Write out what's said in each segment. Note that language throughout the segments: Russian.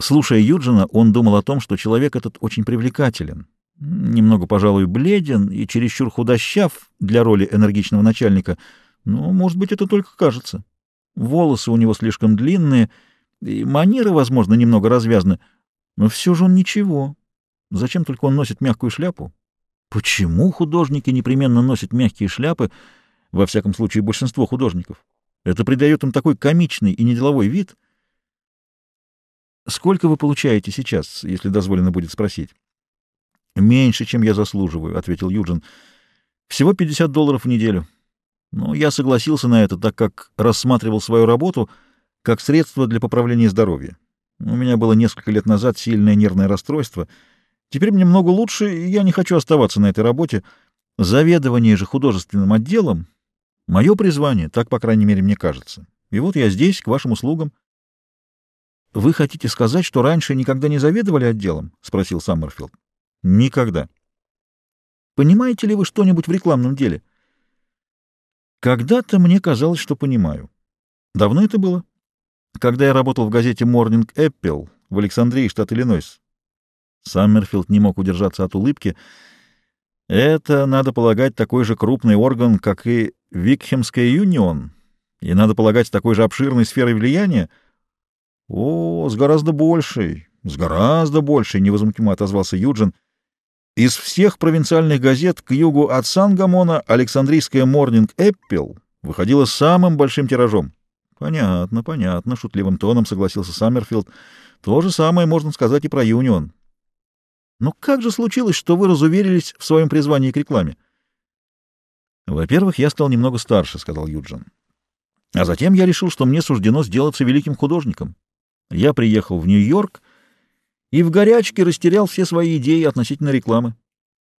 Слушая Юджина, он думал о том, что человек этот очень привлекателен, немного, пожалуй, бледен и чересчур худощав для роли энергичного начальника, но, может быть, это только кажется. Волосы у него слишком длинные, и манеры, возможно, немного развязаны, но все же он ничего. Зачем только он носит мягкую шляпу? Почему художники непременно носят мягкие шляпы, во всяком случае большинство художников? Это придает им такой комичный и неделовой вид. Сколько вы получаете сейчас, если дозволено будет спросить? Меньше, чем я заслуживаю, — ответил Юджин. Всего 50 долларов в неделю. Но я согласился на это, так как рассматривал свою работу как средство для поправления здоровья. У меня было несколько лет назад сильное нервное расстройство — Теперь мне много лучше, и я не хочу оставаться на этой работе. Заведование же художественным отделом — мое призвание, так, по крайней мере, мне кажется. И вот я здесь, к вашим услугам. — Вы хотите сказать, что раньше никогда не заведовали отделом? — спросил Саммерфилд. — Никогда. — Понимаете ли вы что-нибудь в рекламном деле? — Когда-то мне казалось, что понимаю. Давно это было? Когда я работал в газете Morning Apple в Александрии, штат Иллинойс. Саммерфилд не мог удержаться от улыбки. «Это, надо полагать, такой же крупный орган, как и Викхемская юнион, и, надо полагать, такой же обширной сферой влияния?» «О, с гораздо большей, с гораздо большей», — невозмутимо отозвался Юджин. «Из всех провинциальных газет к югу от Сангамона Александрийская Морнинг Эппел выходила самым большим тиражом». «Понятно, понятно», — шутливым тоном согласился Саммерфилд. «То же самое можно сказать и про Юнион. Но как же случилось, что вы разуверились в своем призвании к рекламе? Во-первых, я стал немного старше, — сказал Юджин. А затем я решил, что мне суждено сделаться великим художником. Я приехал в Нью-Йорк и в горячке растерял все свои идеи относительно рекламы.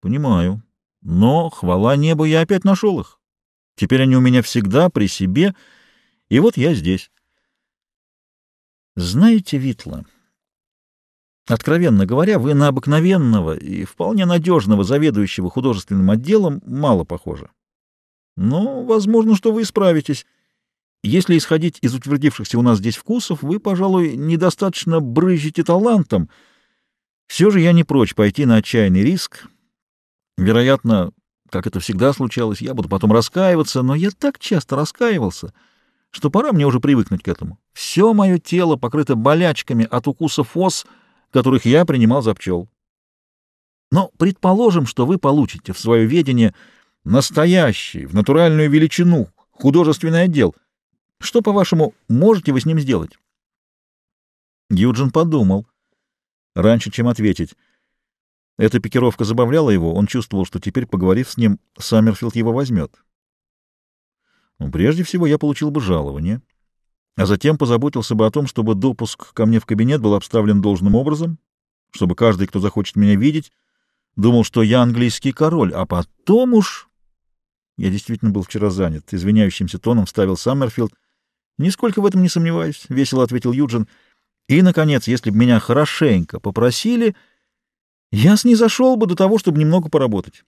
Понимаю. Но, хвала небу, я опять нашел их. Теперь они у меня всегда при себе, и вот я здесь. Знаете, Витла... Откровенно говоря, вы на обыкновенного и вполне надежного заведующего художественным отделом мало похожи. Но возможно, что вы справитесь. Если исходить из утвердившихся у нас здесь вкусов, вы, пожалуй, недостаточно брызжете талантом. Все же я не прочь пойти на отчаянный риск. Вероятно, как это всегда случалось, я буду потом раскаиваться, но я так часто раскаивался, что пора мне уже привыкнуть к этому. Все мое тело покрыто болячками от укусов ос — которых я принимал за пчел. Но предположим, что вы получите в свое ведение настоящий, в натуральную величину, художественный отдел. Что, по-вашему, можете вы с ним сделать? Юджин подумал. Раньше, чем ответить. Эта пикировка забавляла его, он чувствовал, что теперь, поговорив с ним, Саммерфилд его возьмет. Ну, прежде всего, я получил бы жалование — а затем позаботился бы о том, чтобы допуск ко мне в кабинет был обставлен должным образом, чтобы каждый, кто захочет меня видеть, думал, что я английский король, а потом уж... Я действительно был вчера занят. Извиняющимся тоном вставил Саммерфилд. «Нисколько в этом не сомневаюсь», — весело ответил Юджин. «И, наконец, если бы меня хорошенько попросили, я снизошел бы до того, чтобы немного поработать.